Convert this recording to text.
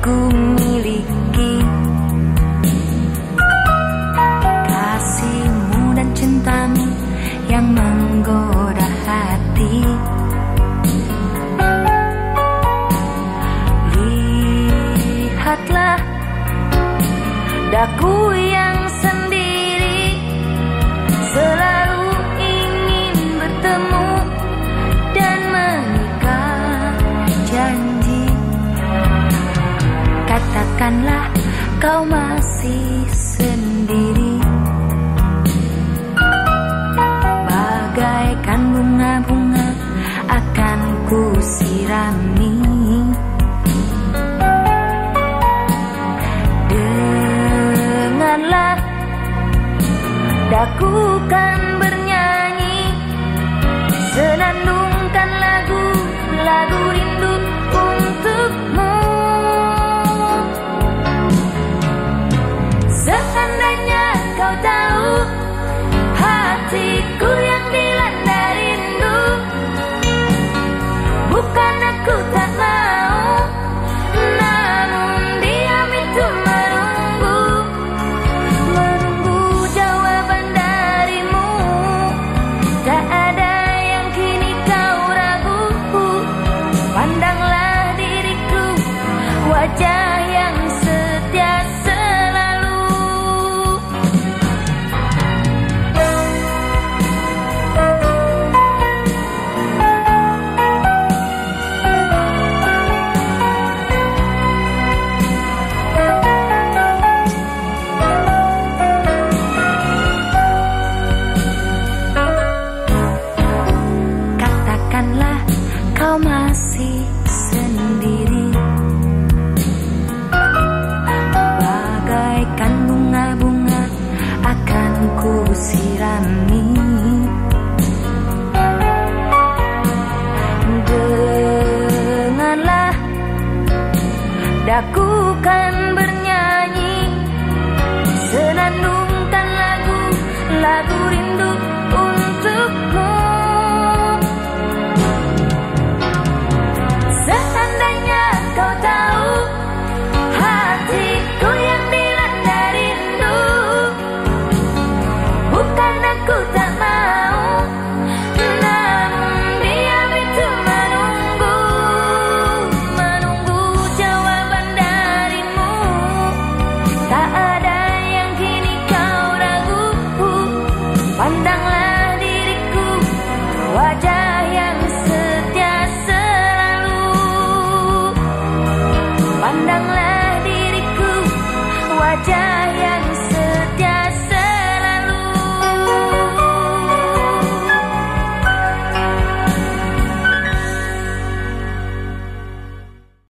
ku miliki. Kasihmu dan cintamu yang menggoda hati. Lihatlah daku yang katakanlah kau masih sendiri. Bagaikan bunga-bunga akan ku sirami dengarlah daku kau masih sendiri. Bagaikan bunga-bunga akan ku sirami Dengarlah daku kan bernyanyi. Senandungkan lagu, lagu rindu 家